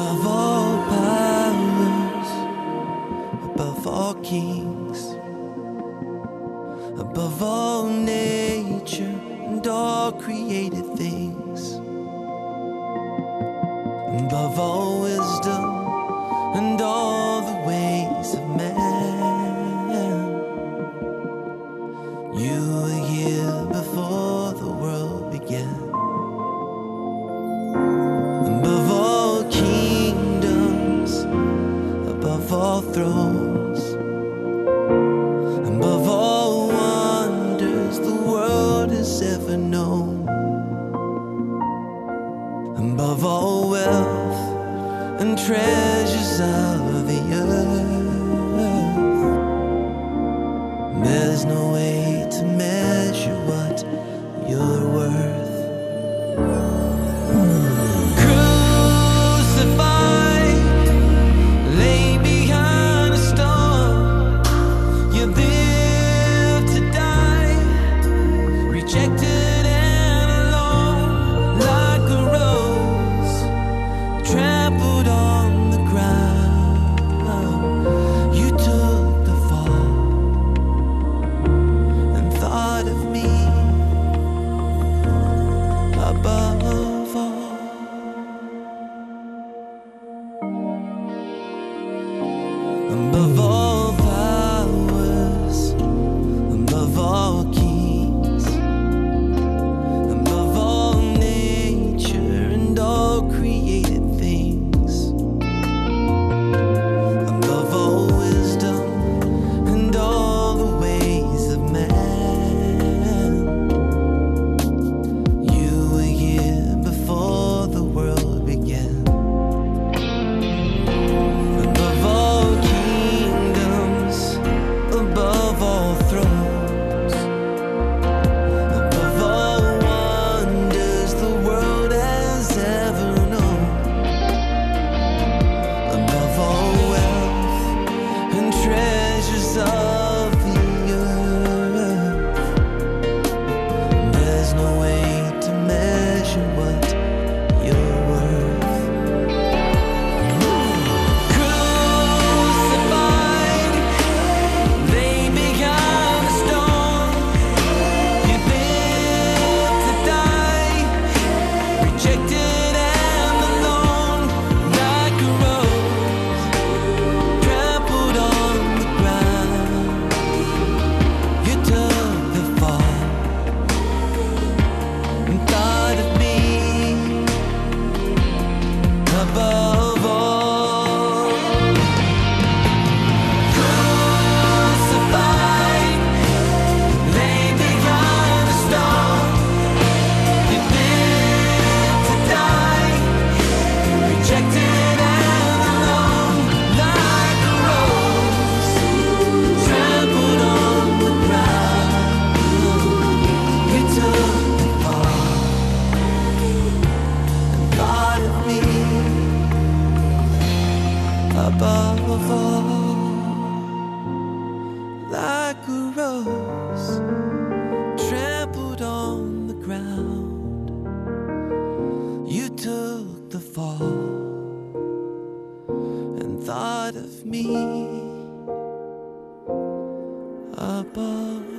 above all powers, above all kings, above all nature and all created things, above all. all. Above all wonders the world has ever known. Above all wealth and treasures of the earth. There's no way. above all, like a rose trampled on the ground, you took the fall and thought of me above.